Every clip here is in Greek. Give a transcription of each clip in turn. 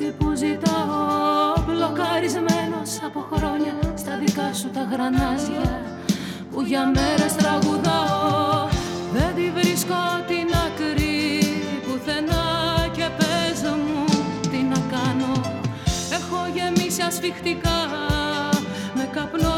Εσύ που ζητάω μπλοκαρισμένος από χρόνια Στα δικά σου τα γρανάζια που για μέρες τραγουδάω Δεν τη βρίσκω την άκρη πουθενά και πες μου τι να κάνω. Έχω γεμίσει ασφιχτικά με καπνό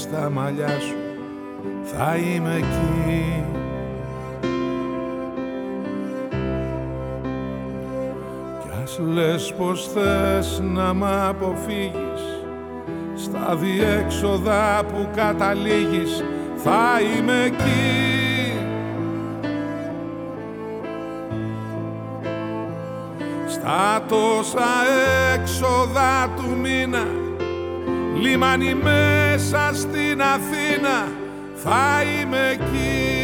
στα μαλλιά σου. Θα είμαι εκεί. Κι ας λες πως θες να μ' αποφύγεις. Στα διέξοδα που καταλήγεις θα είμαι εκεί. Στα τόσα έξοδα του μήνα λιμάνι μέσα στην Αθήνα θα είμαι εκεί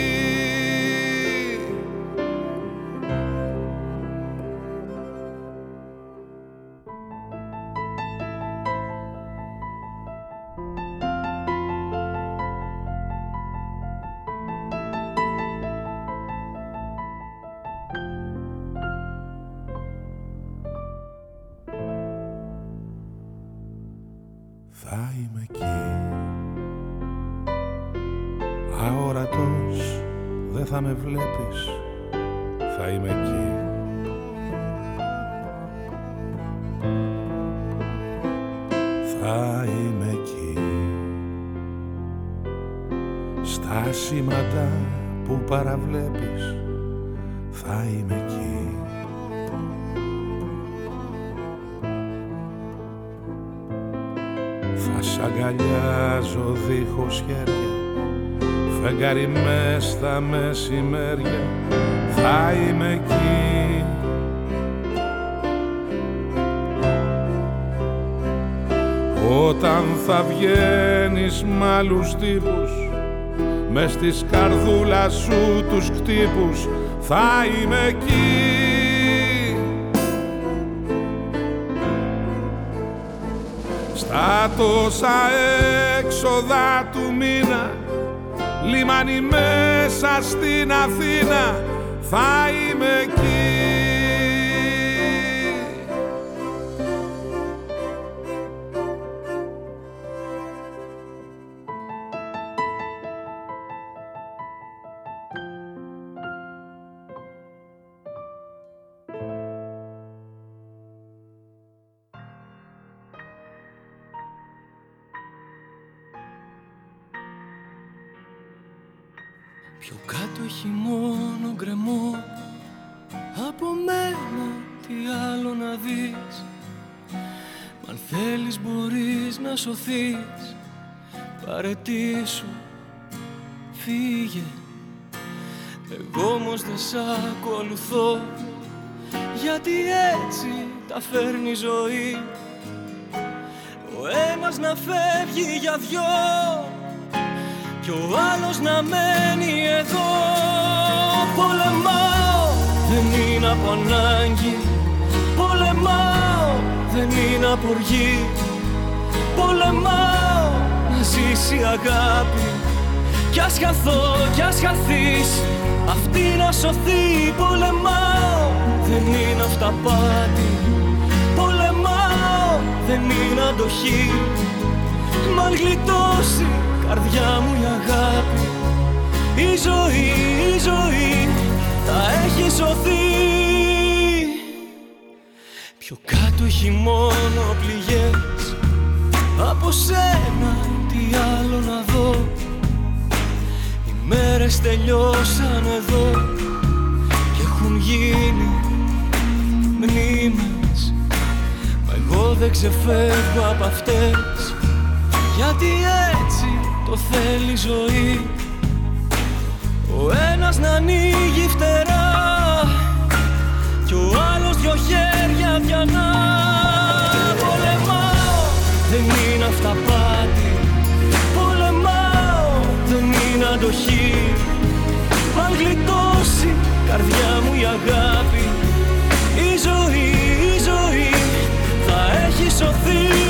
είμαι εκεί. Αόρατος δεν θα με βλέπεις. Θα είμαι εκεί. Θα είμαι εκεί. Στα σήματα που παραβλέπεις Θα είμαι εκεί. Φεγγάρι μες στα μεσημέρια θα είμαι εκεί. Όταν θα βγαίνεις μ' άλλους τύπους μες της καρδούλα σου τους κτύπους θα είμαι εκεί Στα τόσα έξοδα του μήνα λιμάνι μέσα στην Αθήνα θα είμαι εκεί σ' ακολουθώ γιατί έτσι τα φέρνει η ζωή. Ο ένας να φεύγει για δυο κι ο άλλος να μένει εδώ. Πολεμάω δεν είναι από ανάγκη. Πολεμάω δεν είναι από οργή. Πολεμάω να ζήσει η αγάπη. Κι ας χαθώ κι ας χαθείς αυτή να σωθεί πολεμάω. Δεν είναι αυταπάτη πολεμάω. Δεν είναι αντοχή. Μ' αν γλιτώσει καρδιά μου η αγάπη. Η ζωή, η ζωή θα έχει σωθεί. Πιο κάτω έχει μόνο πληγές. Από σένα τι άλλο να δω. Οι μέρες τελειώσαν εδώ Και έχουν γίνει μνήμες. Μα εγώ δεν ξεφεύγω από αυτές. Γιατί έτσι το θέλει η ζωή. Ο ένας να ανοίγει φτερά Κι ο άλλος δυο χέρια διανά γλιτώσει καρδιά μου η αγάπη. Η ζωή, η ζωή θα έχει σωθεί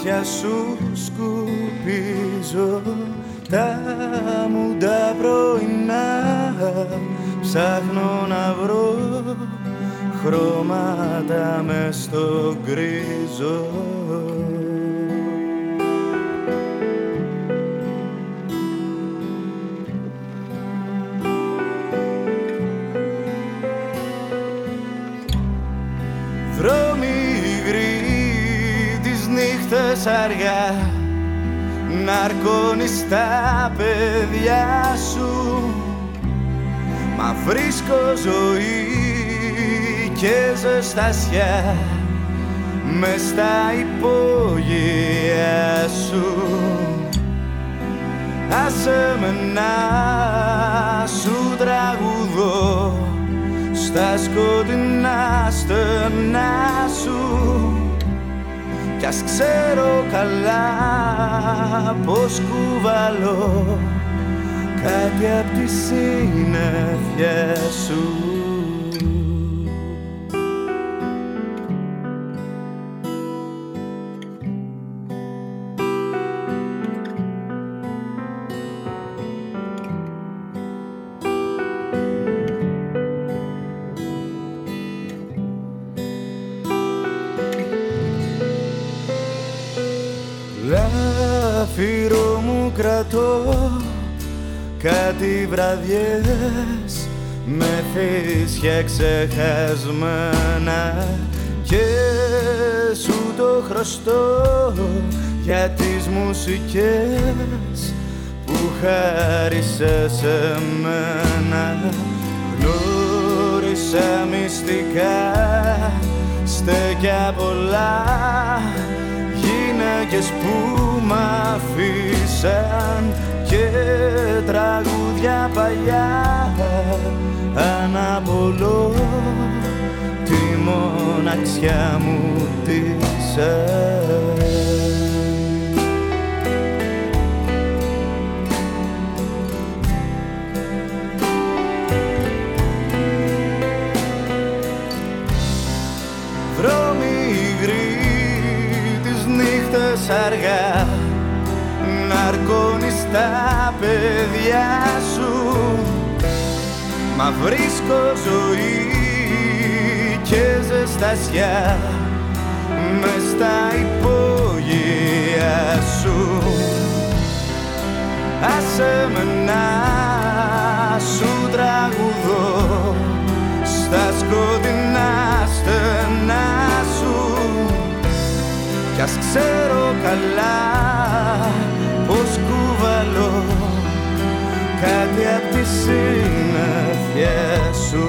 Μάτια σου σκουπίζω. Τα μουντά πρωινά ψάχνω να βρω χρώματα μες στο γκρίζο ζωή και ζεστασιά με στα υπόγεια σου. Άσε με να σου τραγουδώ στα σκοτεινά στενά σου. Κι ας ξέρω καλά πως κουβαλώ κάτι απ' τη συνέφια σου κάτι βραδιές με θύσια ξεχασμένα. Και σου το χρωστώ για τις μουσικές που χάρισε σε μένα. Γνώρισα μυστικά στέκια πολλά γυναίκες που μ' αφήσαν και τραγούδια παλιά αναπολώ τη μοναξιά μου της ε. Αργά, να ναρκωνιστά τα παιδιά σου. Μα βρίσκω ζωή και ζεστασιά μες στα υπόγεια σου. Άσε με να σου τραγουδώ στα σκοτεινά στενά σου. Κι ας ξέρω καλά πως κουβαλώ κάτι απ' τη συνέφεια σου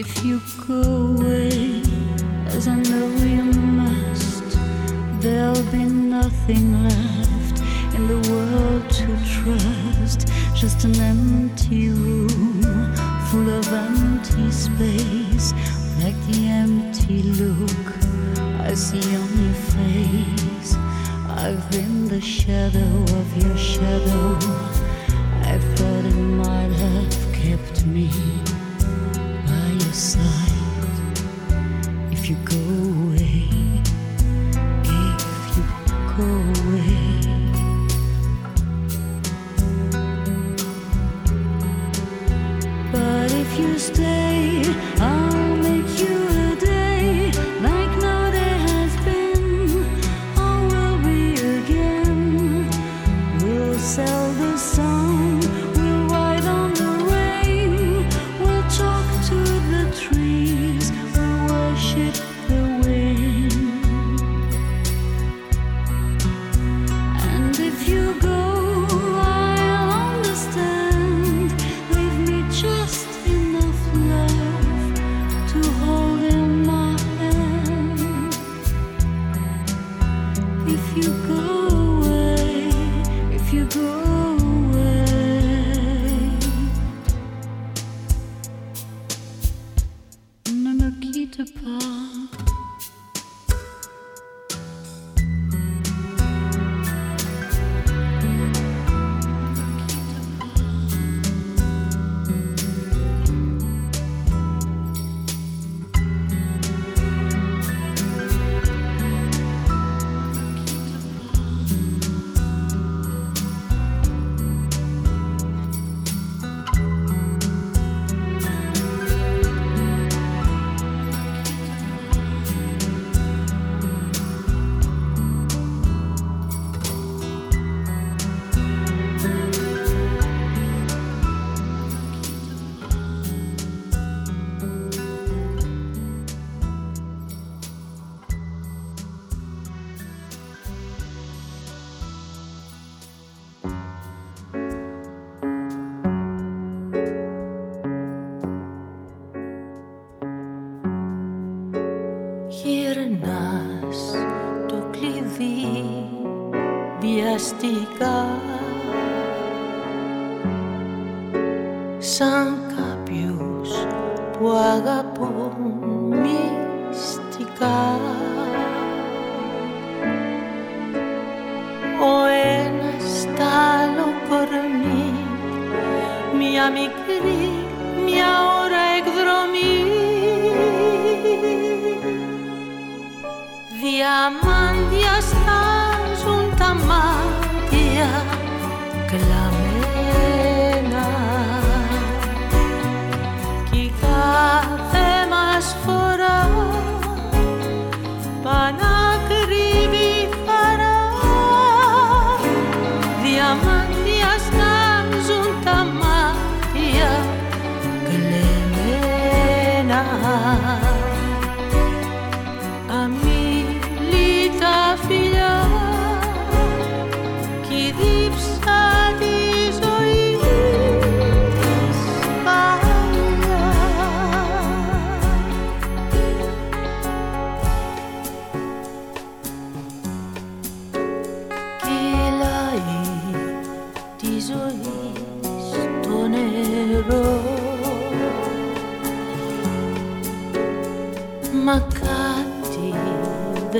If you go away, as I know you must, there'll be nothing left in the world to trust. Just an empty room full of empty space, like the empty look I see on your face. I've been the shadow of your shadow. I thought it might have kept me.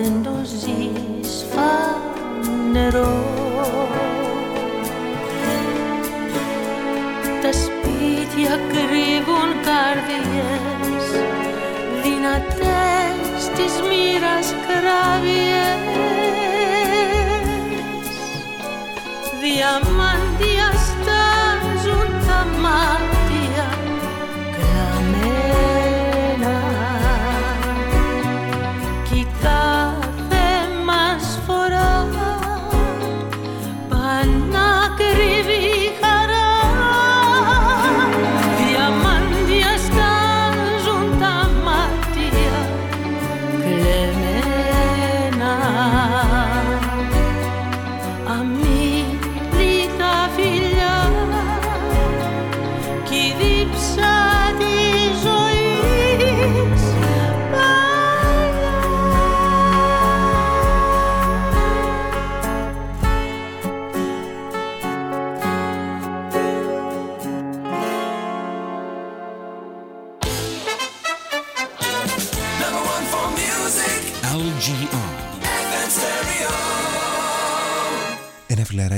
δεν το ζεις φανερό Τα σπίτια κρύβουν καρδιές δυνατές της μοίρας κράβιες Διαμά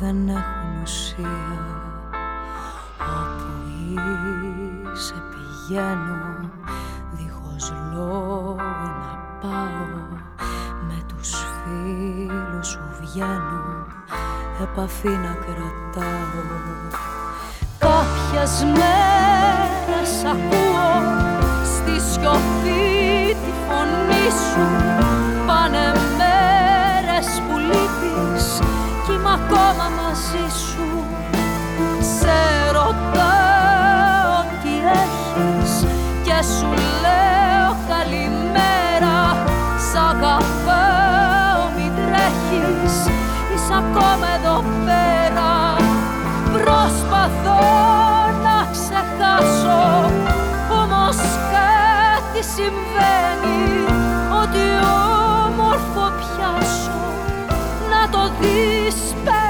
Δεν έχουν ουσία Όπου είσαι πηγαίνω δίχως λόγο να πάω. Με τους φίλους σου βγαίνω επαφή να κρατάω. Κάποιες μέρες ακούω στη σιωπή τη φωνή σου ακόμα εδώ πέρα. Προσπαθώ να ξεχάσω Όμως κάτι συμβαίνει Ότι όμορφο πιάσω. Να το δεις τάξη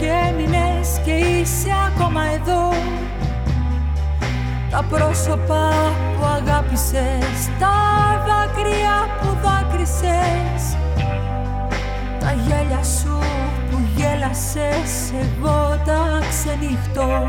και έμεινες και είσαι ακόμα εδώ. Τα πρόσωπα που αγάπησες, τα δάκρυα που δάκρυσες Τα γέλια σου που γέλασες, εγώ τα ξενυχτώ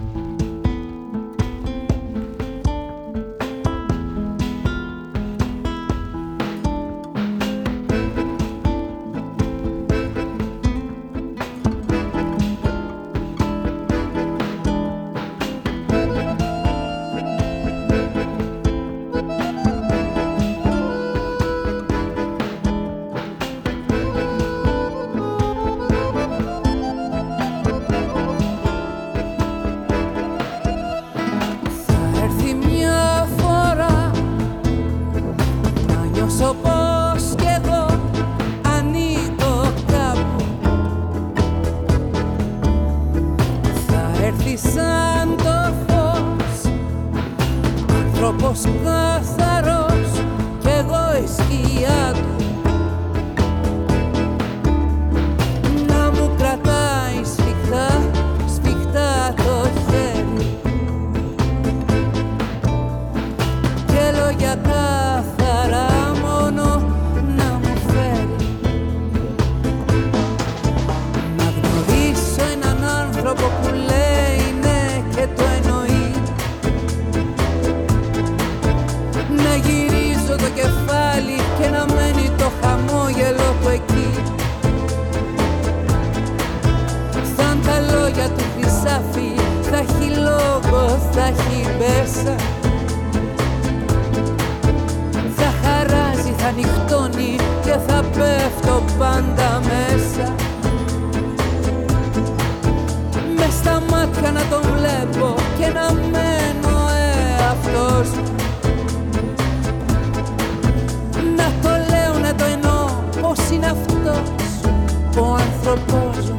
θα έχει Θα χαράζει, θα νυχτώνει και θα πέφτω πάντα μέσα. Με στα μάτια να τον βλέπω και να μένω εαυτός Να το λέω, να το εννοώ πως είναι αυτός ο άνθρωπος.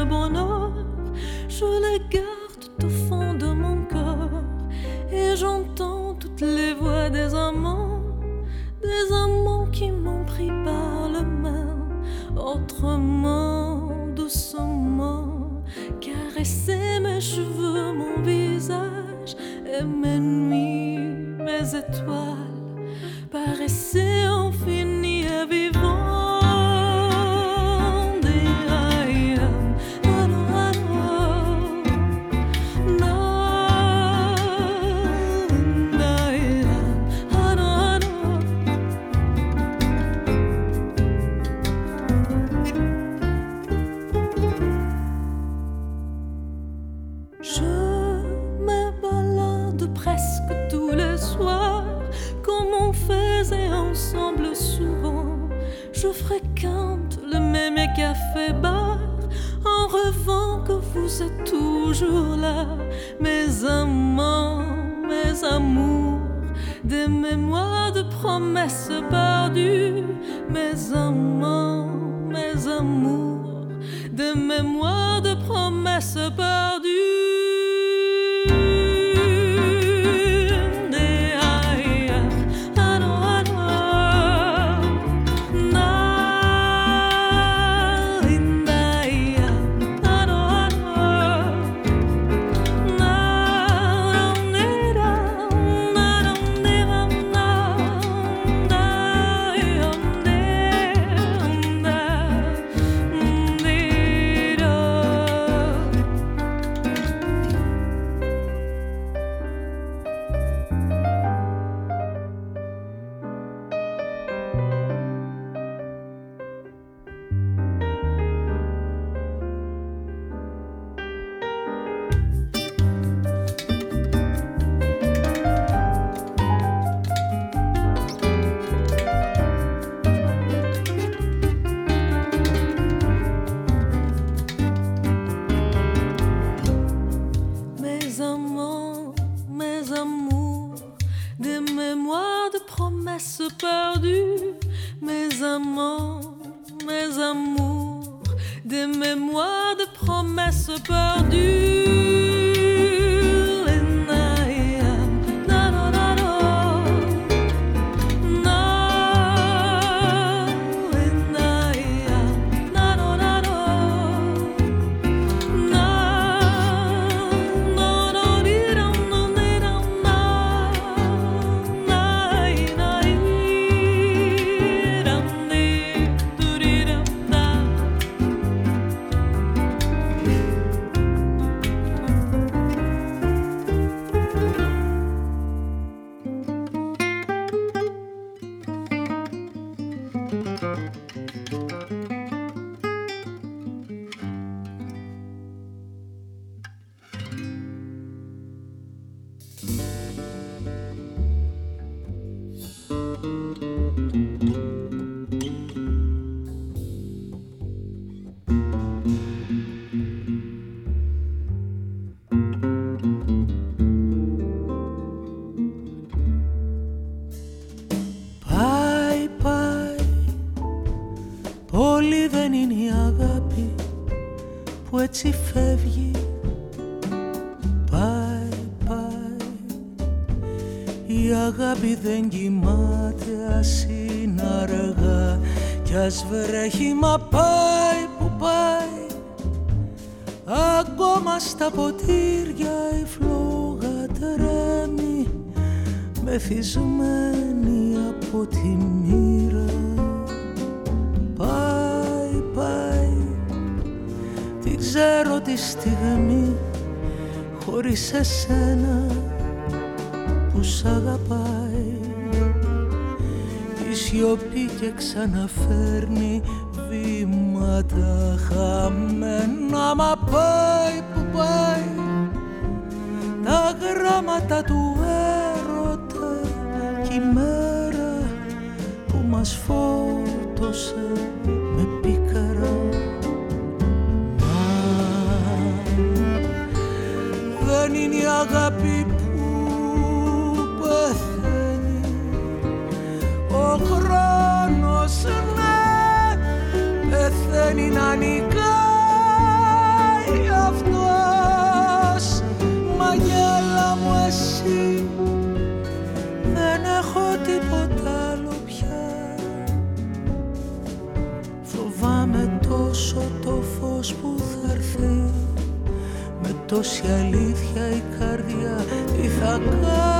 le bonheur, je le garde. Δεν κοιμάται ας είναι αργά. Κι ας βρέχει μα πάει που πάει. Ακόμα στα ποτήρια η φλόγα τρέμει μεθυσμένη από τη μοίρα ξέρω τη στιγμή χωρίς εσένα που σ' αγαπάει. Σιωπή και ξαναφέρνει βήματα χαμένα μα πάει που πάει. Τα γράμματα του έρωτα κι η μέρα που μας φόρτωσε είναι η αγάπη πεθαίνει. Να νικάει τόση αλήθεια η καρδιά. Τι θα κάνει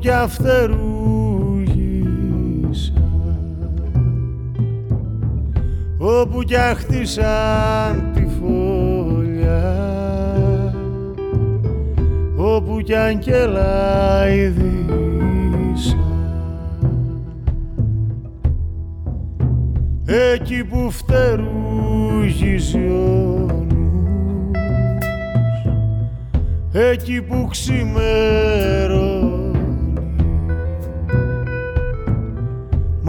Κι αφτερούγησα όπου κι αχτίσαν τη φωλιά. Όπου κι αγγέλα ειδήσα. Εκεί που φτερούγησε ο εκεί που ξημερώνει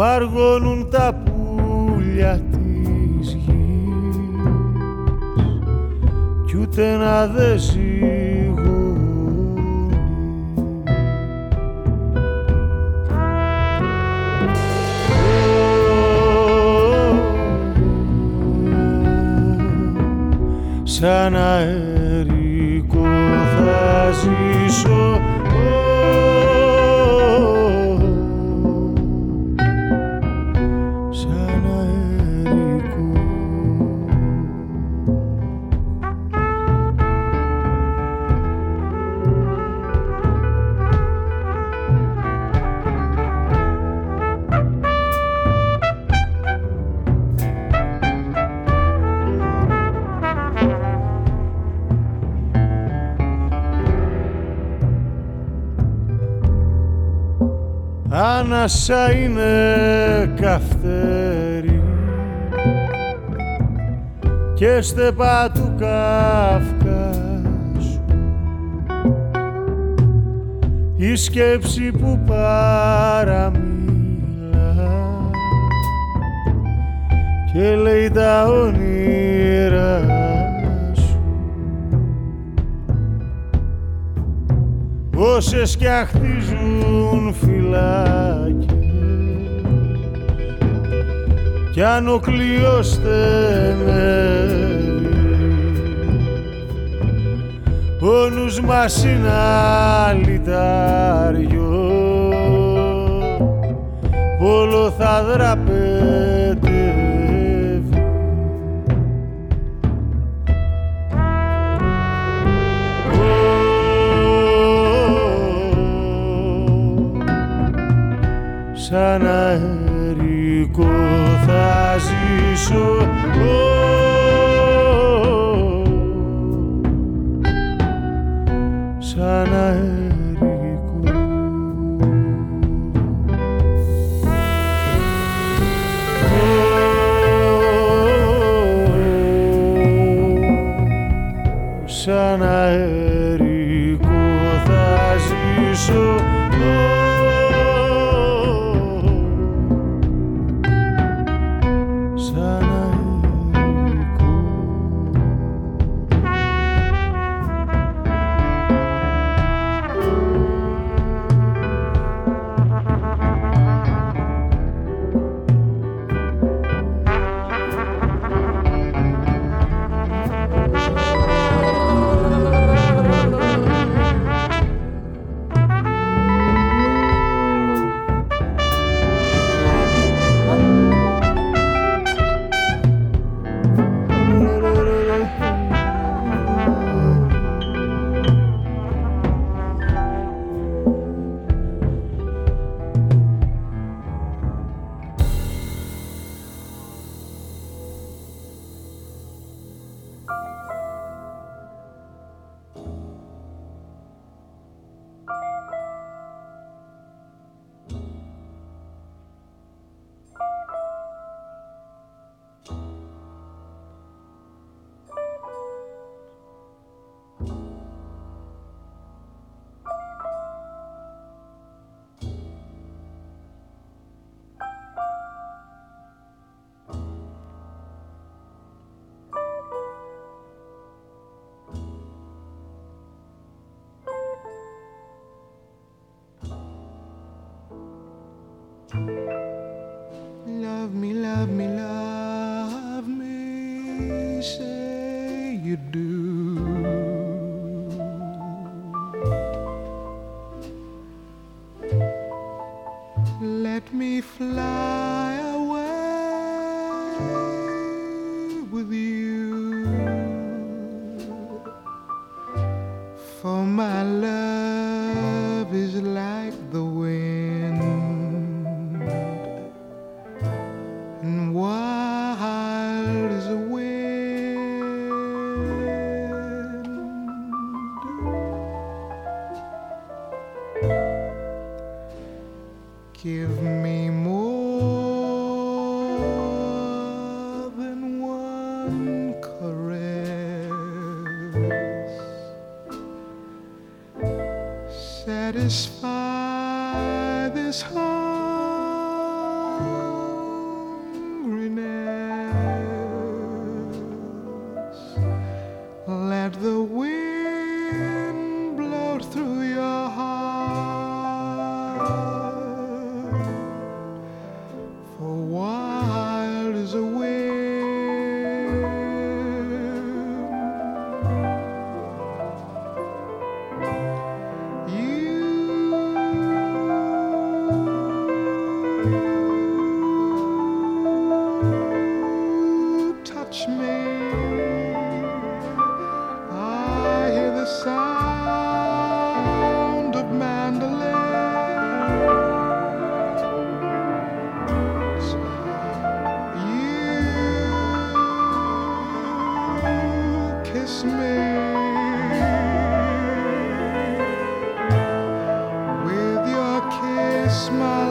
μαργώνουν τα πουλιά της γης κι ούτε να δε σαν αέρα ζήσω ανάσα είναι καυτέρι. Και στεπά του Καυκάσου η σκέψη που παραμίλα. Και λέει τα όνειρα σου. Όσες κι αχτίζουν φυλάκια κι αν ο κλειός στενεύει πόνους μας είναι αλυτάριο πόλο θα δραπετεύει. Σαν αερικό θα ζήσω. smile.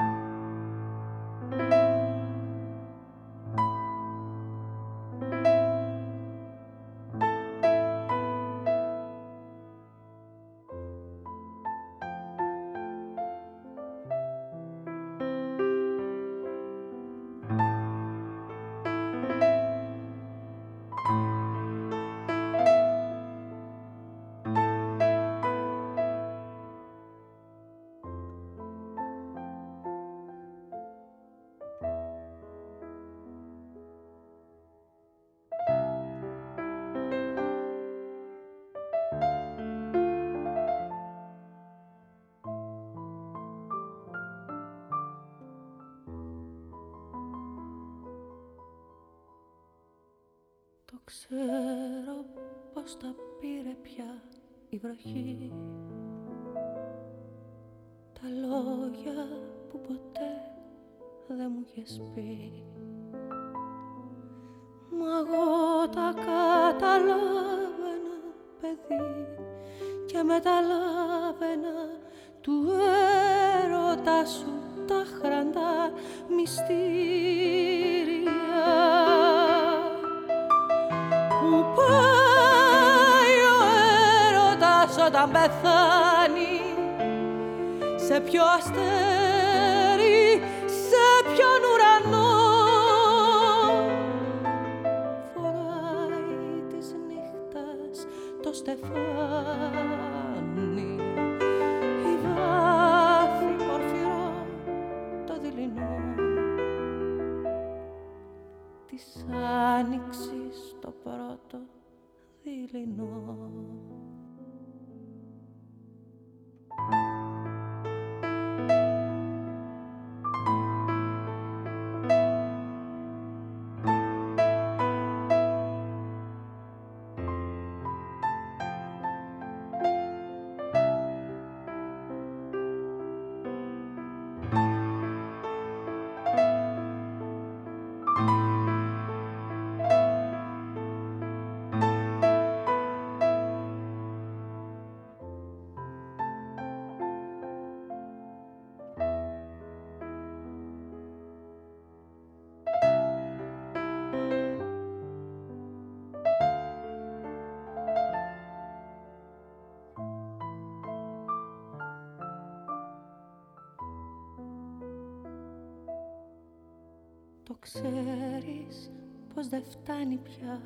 πια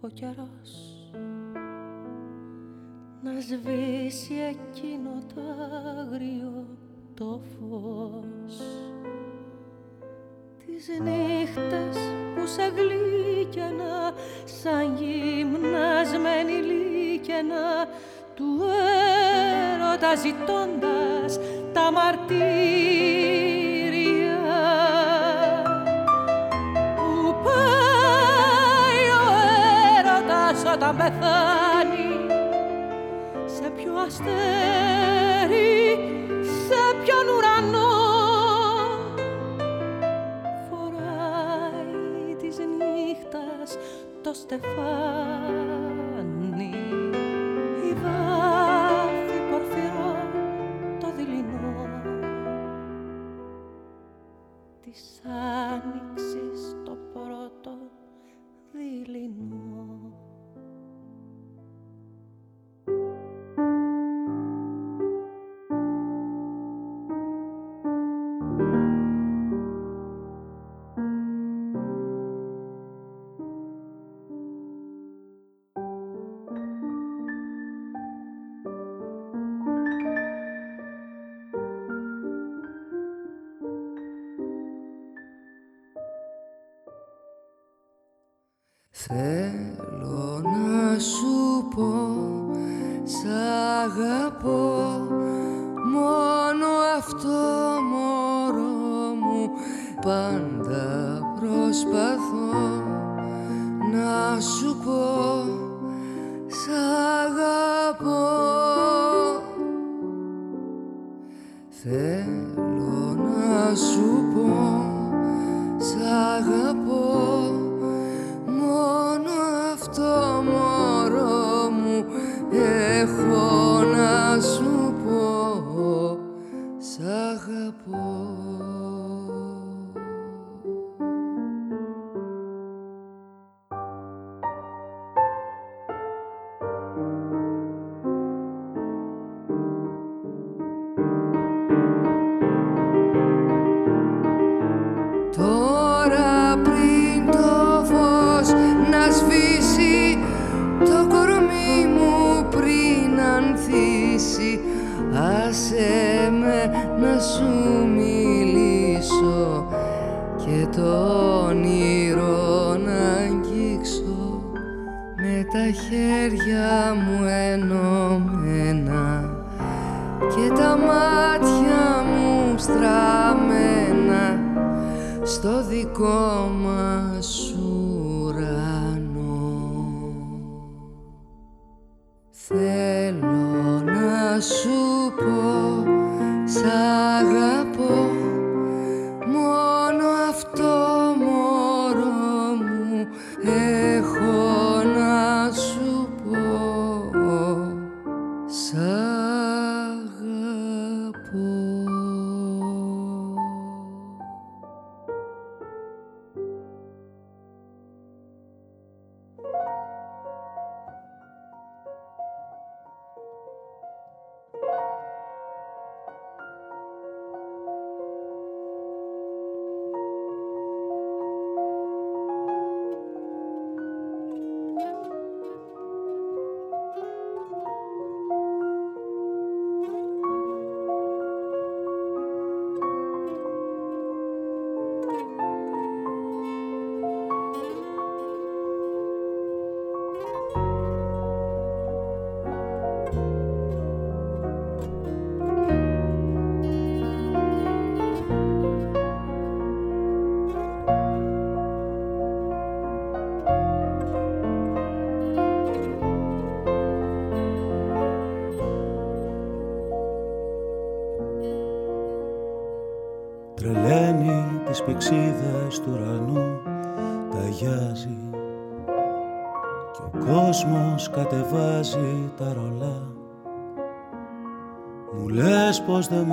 ο καιρός. Να σβήσει εκείνο το άγριο το φως. Τις νύχτες που σε γλύκαινα σαν γυμνασμένη λύκαινα του έρωτα ζητώντας τα μαρτύρια. σε ποιο αστέρι, σε ποιον ουρανό φοράει της νύχτας το στεφάνι.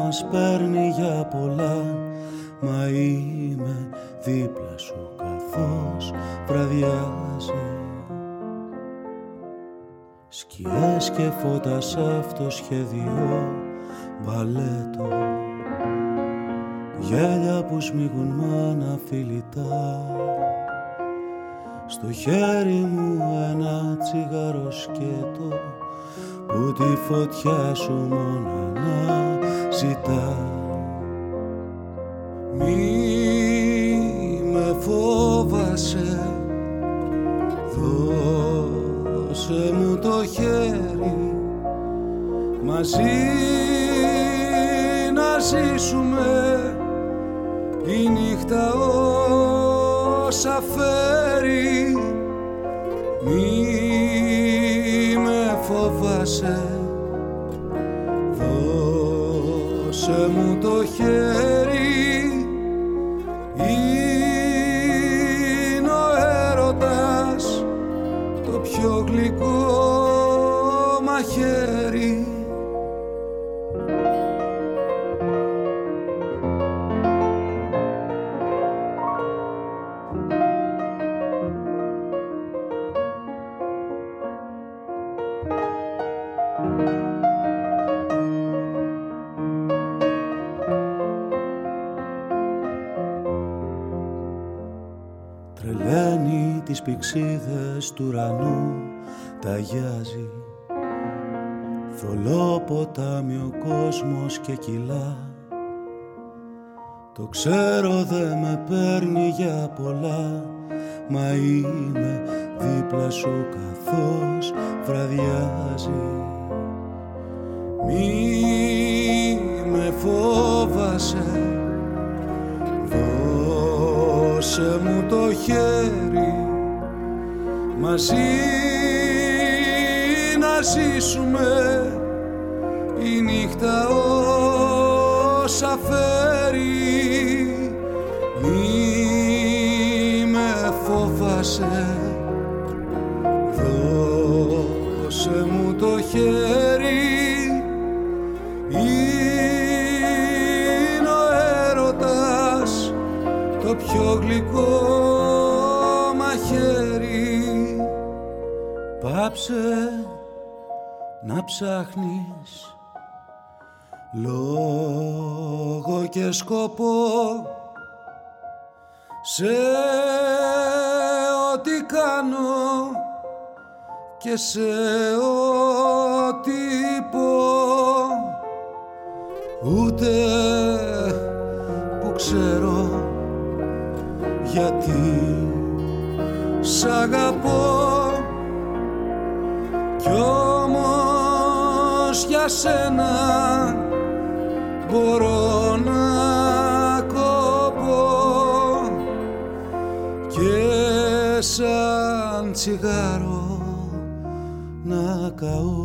Μας παίρνει για πολλά. Μα είμαι δίπλα σου καθώς βραδιάζει. Σκιές και φώτα σ' αυτό σχέδιο μπαλέτο Γέλια που σμίγουν μάνα φιλιτά Στο χέρι μου ένα τσιγάρο σκέτο που τη φωτιά σου μόνο να ζητά Μη με φόβασε δώσε μου το χέρι. Μαζί να ζήσουμε η νύχτα όσα φέρει μη με φοβάσαι πηξίδες του ουρανού ταγιάζει Θολό ποτάμι ο κόσμος και κιλά Το ξέρω δε με παίρνει για πολλά Μα είμαι δίπλα σου καθώς βραδιάζει. Μη με φόβασε Δώσε μου το χέρι μαζί να ζήσουμε η νύχτα όσα φέρει μη με φόβασε δώσε μου το χέρι. Είναι ο έρωτας το πιο γλυκό πάψε να ψάχνεις. Λόγο και σκοπό σε ό,τι κάνω και σε ό,τι πω. Ούτε που ξέρω γιατί σ' αγαπώ για σένα μπορώ να κοπώ και σαν τσιγάρο να καώ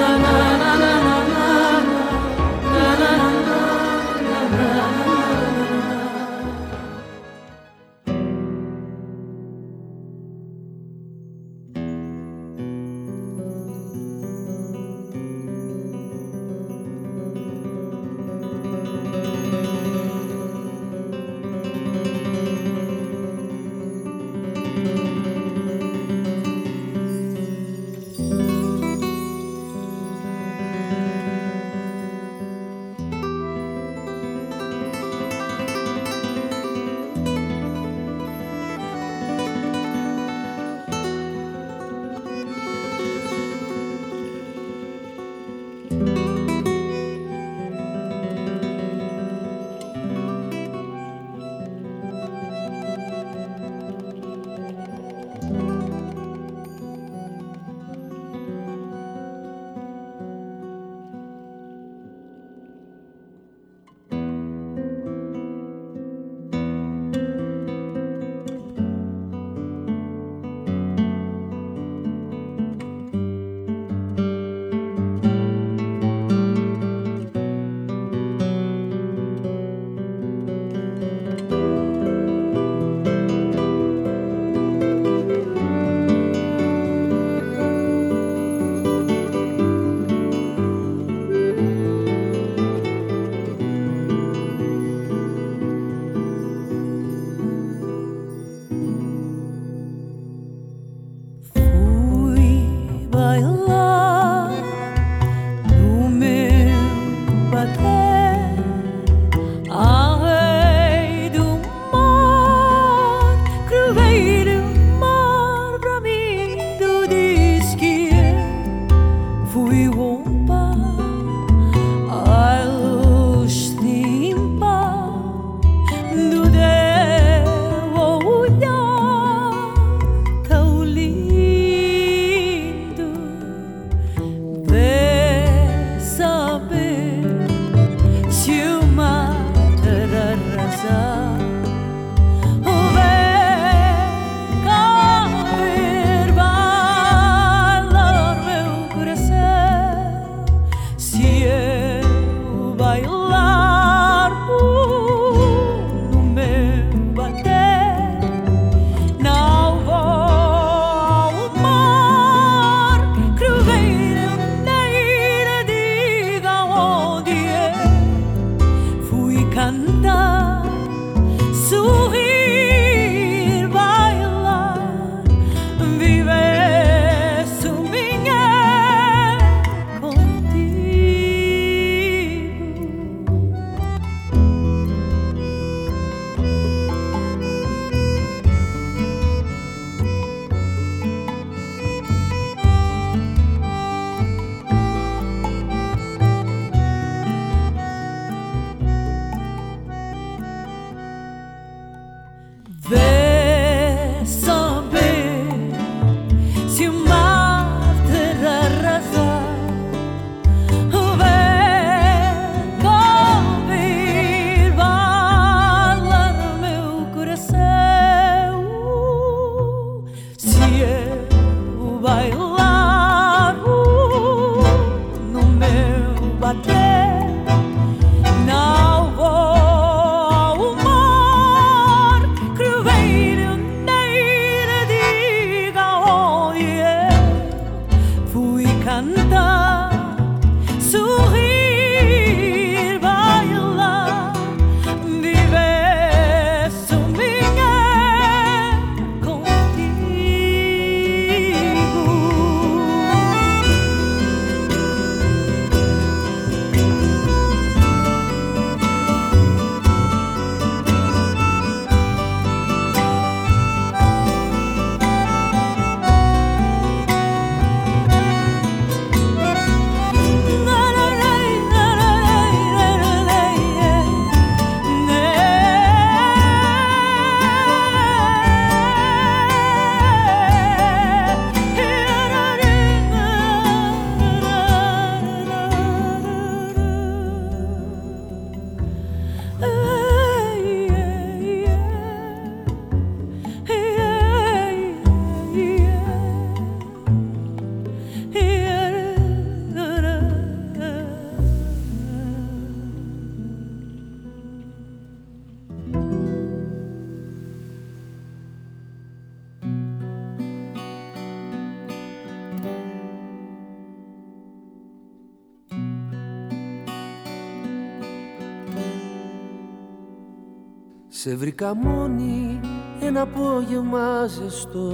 Σε βρήκα μόνη ένα απόγευμα ζεστό.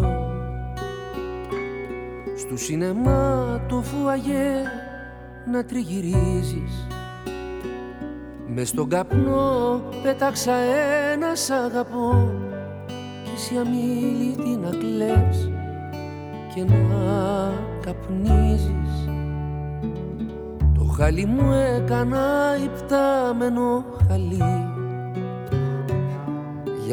Στου σινεμά το φουαγέ να τριγυρίζεις. Μες στον καπνό πέταξα ένα σ' αγαπώ. Κι εσύ αμήλυτη να κλαις και να καπνίζεις. Το χαλί μου έκανα υπτάμενο χαλί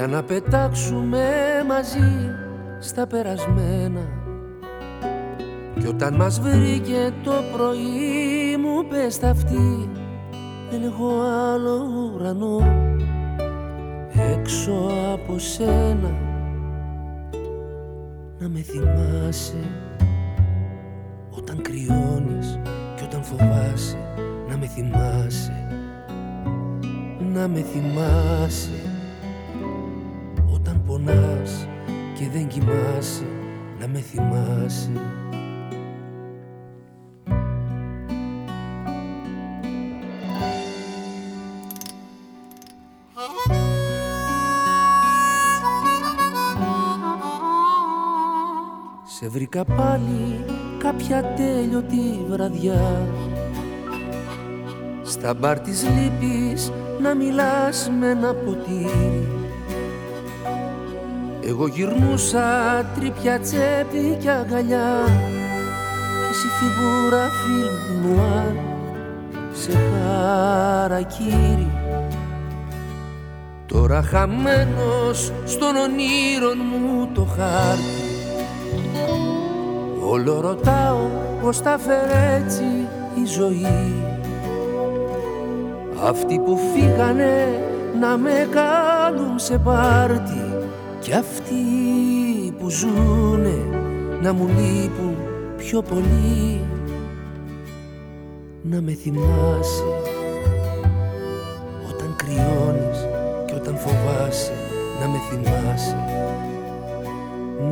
για να πετάξουμε μαζί στα περασμένα. Κι όταν μας βρήκε το πρωί μου πες τα αυτή δεν έχω άλλο ουρανό έξω από σένα να με θυμάσαι όταν κρυώνεις και όταν φοβάσαι. Να με θυμάσαι να με θυμάσαι κοιμάσαι να με θυμάσαι. Σε βρήκα πάλι κάποια τέλειωτη βραδιά. Στα μπαρ της λύπης να μιλάς με ένα ποτήρι εγώ γυρνούσα τρίπια τσέπη και αγκαλιά. Και εσύ φιγούρα φιλμ νουάρ σε χαρακύρι. Τώρα χαμένος στον ονείρον μου το χάρτη. Όλο ρωτάω πως τα φέρε έτσι η ζωή. Αυτοί που φύγανε να με κάνουν σε πάρτι κι αυτοί που ζουνε να μου λείπουν πιο πολύ να με θυμάσαι Όταν κρυώνεις και όταν φοβάσαι να με θυμάσαι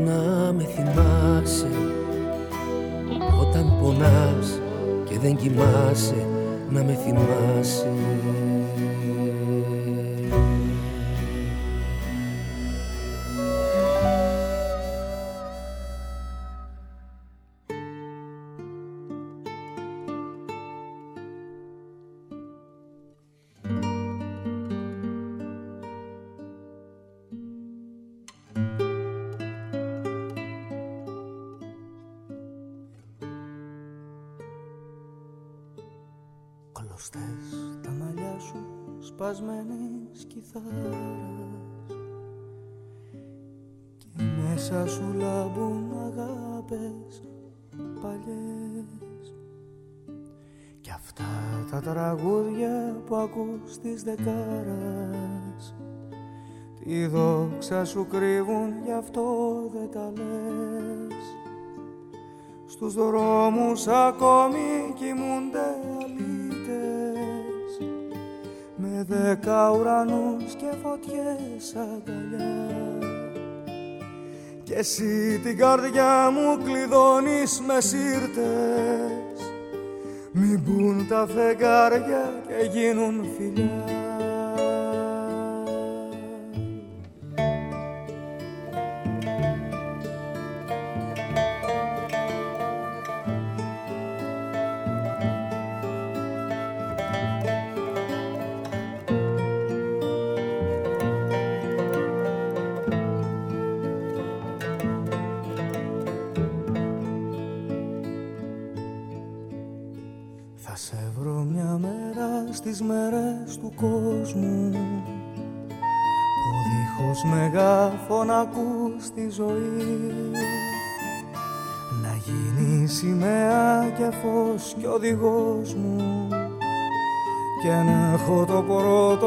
Να με θυμάσαι. Όταν πονάς και δεν κοιμάσαι να με θυμάσαι της δεκάρας. Τη δόξα σου κρύβουν γι' αυτό δεν τα λες. Στους δρόμους ακόμη κοιμούνται δέκα ουρανούς και φωτιές αγκαλιά. Και εσύ την καρδιά μου κλειδώνεις με σύρτες μην μπουν τα φεγγάρια και γίνουν φιλιά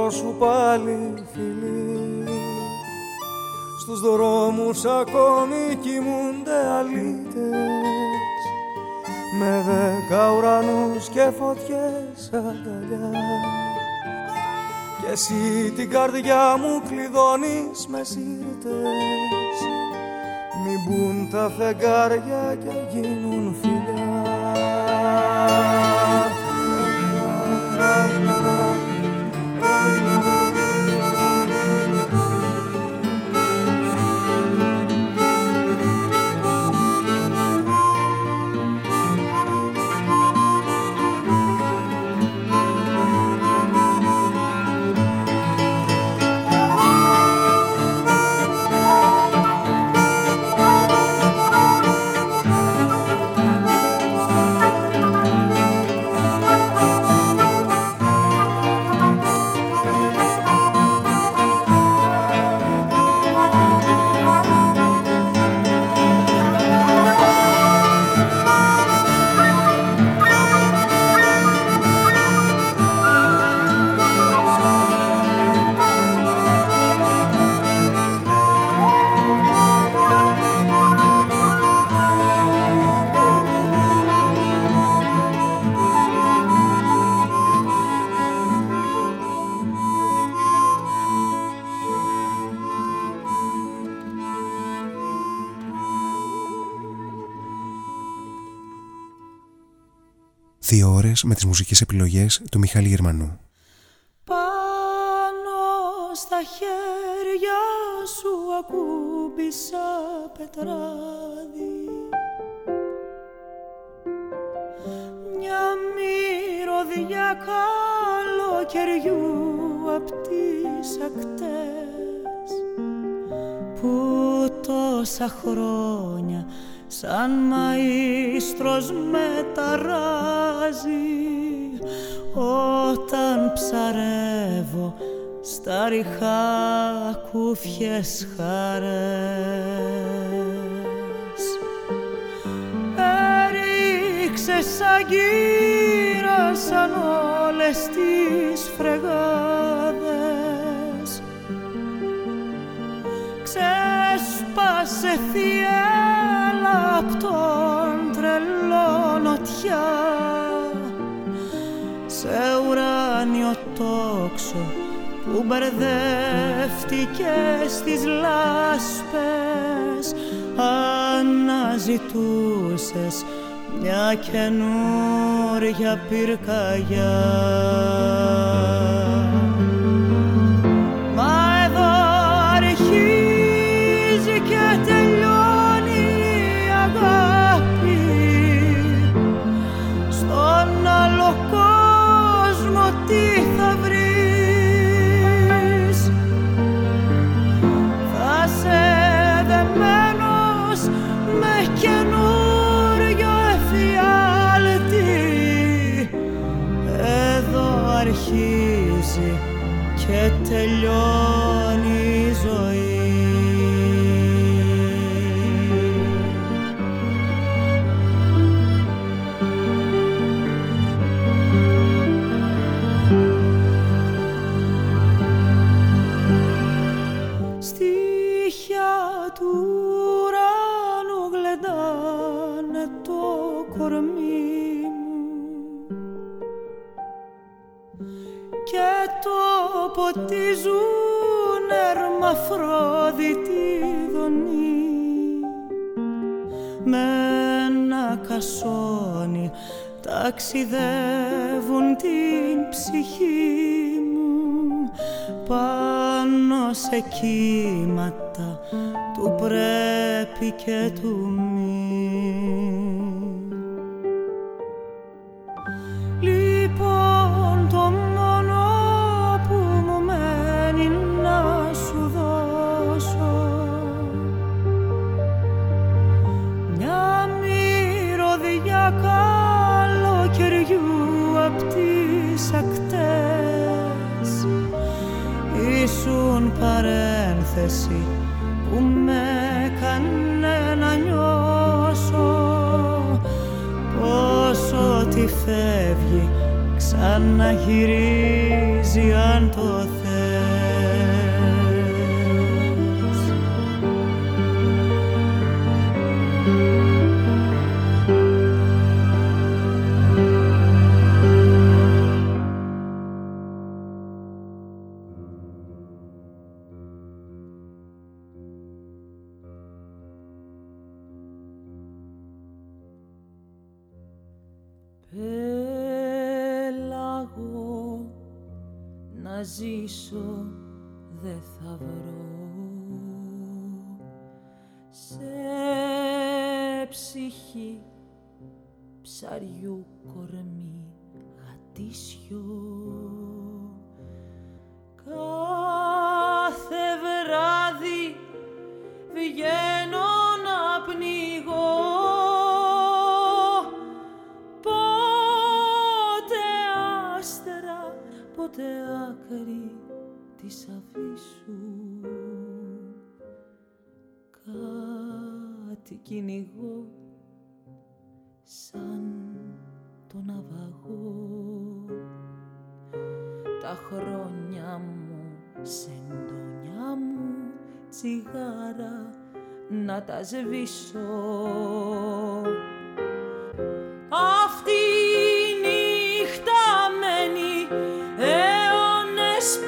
σου πάλι φιλί στους δρόμους ακόμη κοιμούνται αλήτες. Με δέκα ουρανούς και φωτιές αγκαλιά. Και εσύ την καρδιά μου κλειδώνεις με σύρτες. Μην μπουν τα φεγγάρια και γίνουν φιλιά ώρες με τις μουσικές επιλογές του Μιχάλη Γερμανού. Πάνω στα χέρια σου ακούμπησα πετράδι Μια μυρωδιά καλοκαιριού απ' τις ακτές που τόσα χρόνια σαν μαΐστρος με ταράζει όταν ψαρεύω στα ριχά κούφιες χαρές. Έριξε σαν γύρασαν όλες τις φρεγάδες πάσε θύελα απ' τον τρελό νοτιά. Σε ουράνιο τόξο που μπερδεύτηκε στις λάσπες αναζητούσες μια καινούρια πυρκαγιά. tell you ποτίζουν ερμαφρόδιτη δονή με ένα κασόνι ταξιδεύουν την ψυχή μου πάνω σε κύματα του πρέπει και του μη. ήσουν παρένθεση που με έκανε να νιώσω πόσο ό,τι φεύγει ξαναγυρίζει αν το θέλει δεν θα βρω. Σε ψυχή ψαριού κορμί γατήσιο κάθε βράδυ βγαίνω να πνιγώ. Ποτέ άστερα, ποτέ αφήσω κάτι κυνηγό σαν τον αβαγό τα χρόνια μου σεντόνια μου τσιγάρα να τα σβήσω. Αυτή η νύχτα μένει αιώνες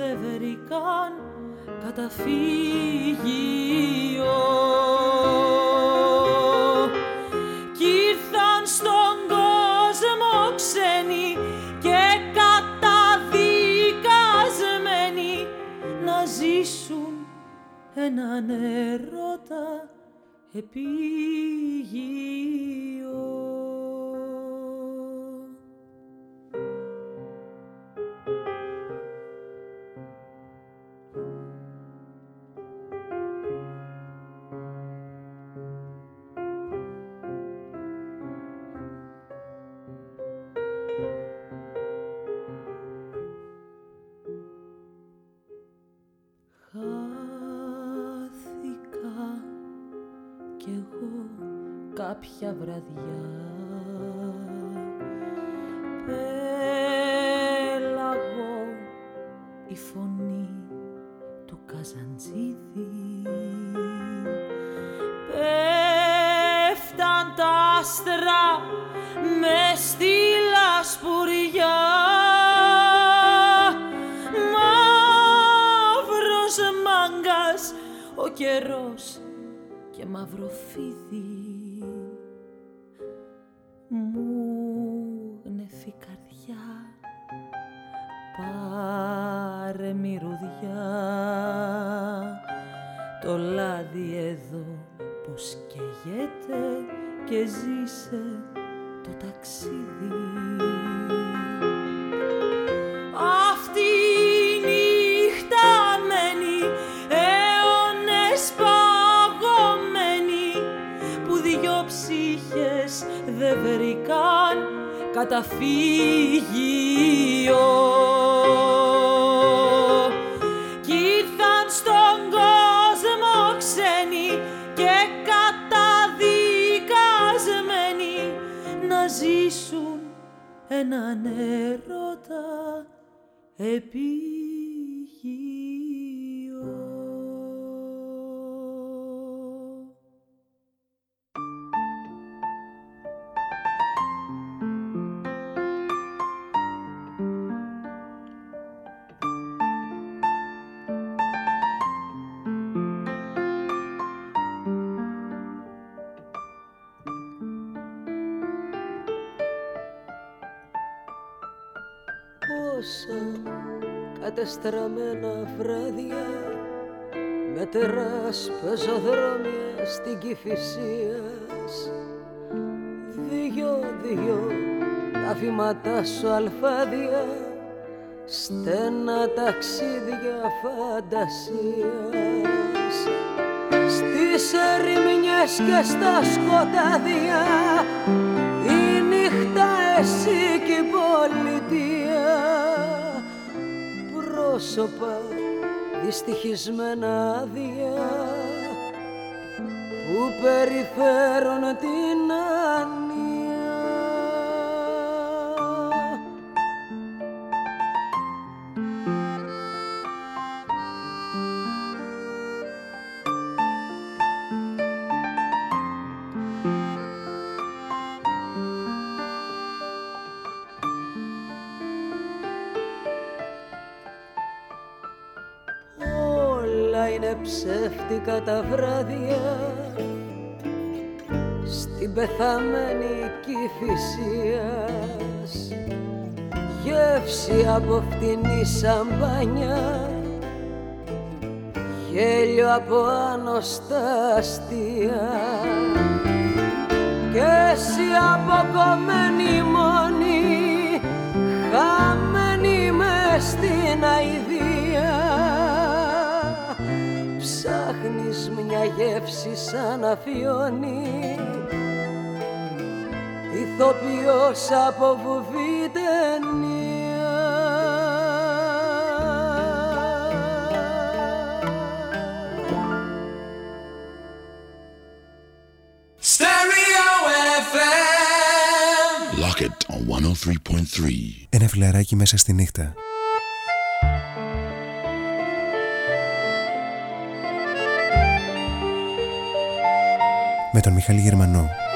δεν βρήκαν καταφύγιο. Κι στον κόσμο ξένοι και καταδικασμένοι να ζήσουν έναν έρωτα. Πια βραδιά. Πέλαγο η φωνή του Καζαντζίδη. Πέφταν τα άστρα μες στη λασπουριά. Μαύρος μάγκας ο καιρός και μαυροφίδι φίδι πάρε μυρωδιά το λάδι εδώ πως καίγεται και ζήσε το ταξίδι. Αυτή η νύχτα μένει αιώνες παγωμένη που δυο ψύχες δεν βρήκαν καταφύγιο έναν έρωτα επί κατεστραμμένα βράδια με τεράς πεζοδρόμια στην Κηφισίας Δυο-δυο τα βήματά σου αλφάδια στένα ταξίδια φαντασίας. Στις ερημινιές και στα σκοτάδια η νύχτα εσύ και η πολιτεία πρόσωπα δυστυχισμένα άδεια που περιφέρουν την ψεύτικα τα βράδια στην πεθαμένη κυφυσίας γεύση από φτηνή σαμπάνια γέλιο από άνοστά αστεία. Και εσύ αποκομμένη μόνη μια γεύση σαν αφιόνι ηθοποιός από βουβή ταινία Lock it on 103.3 Ένα φιλαράκι μέσα στη νύχτα με τον Μιχάλη Γερμανό.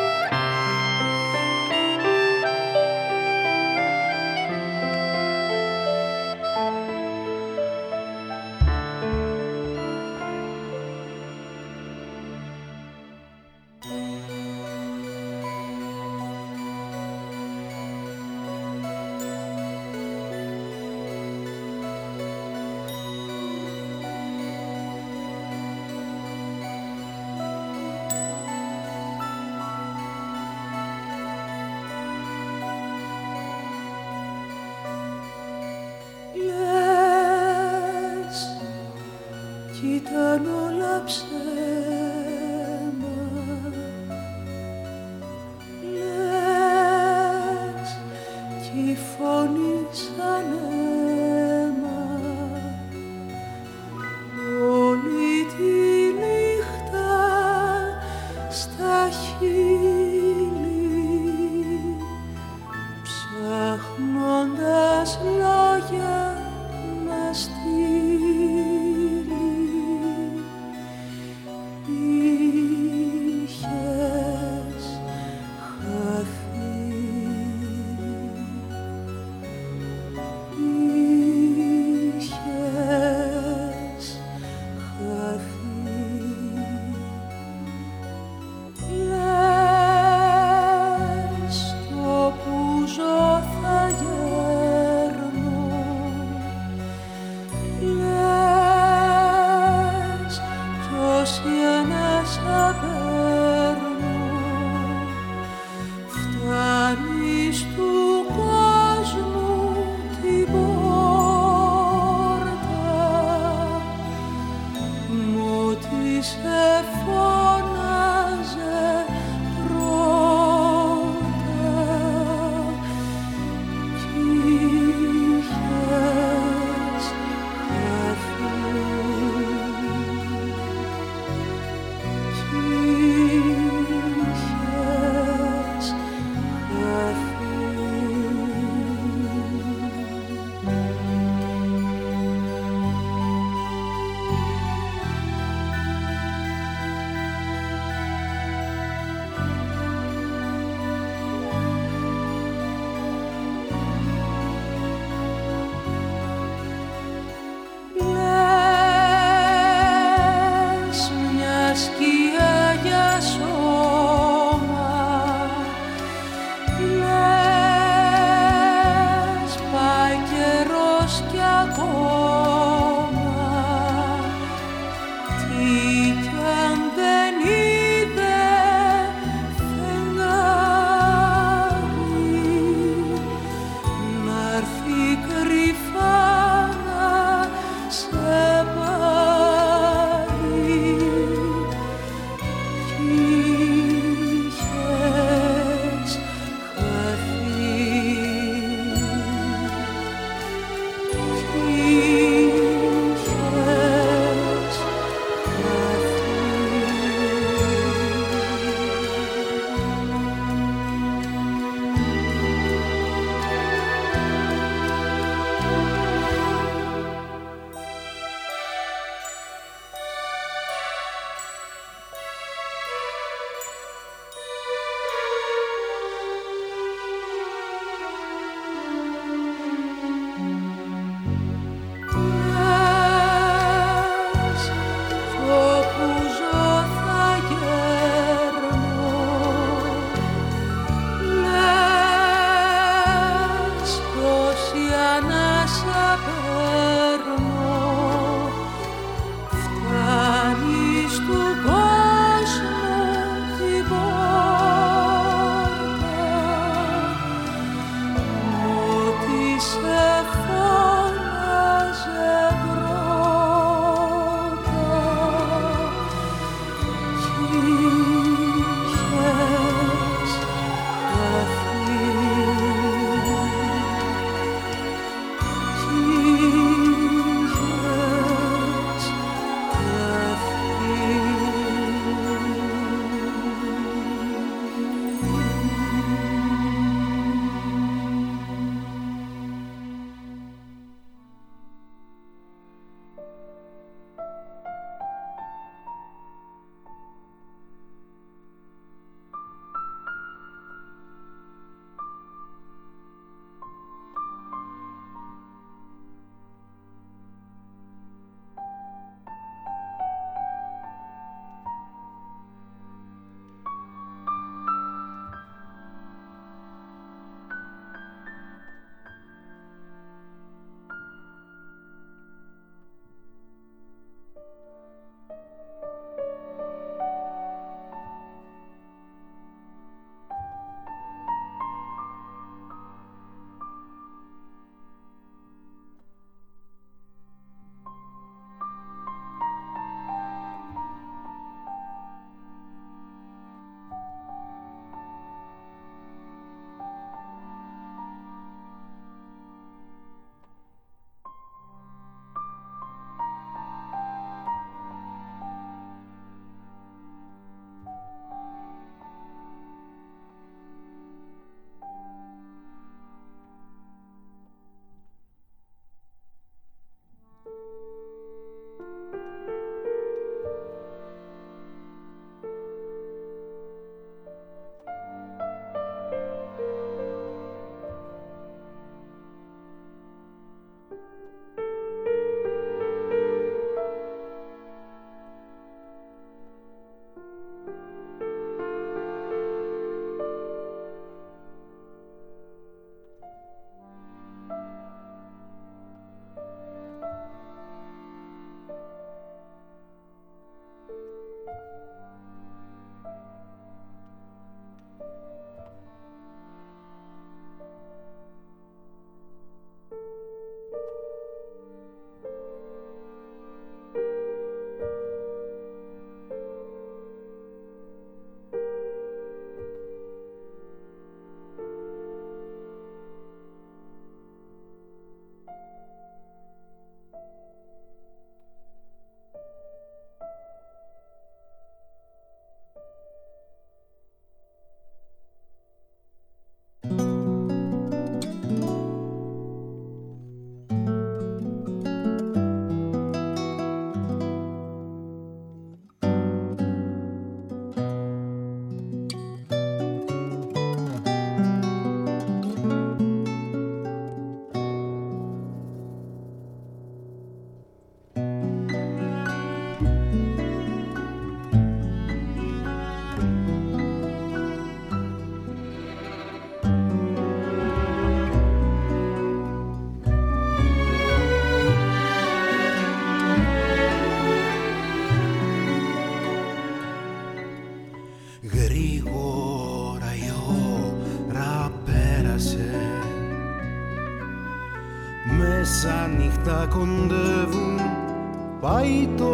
Νύχτα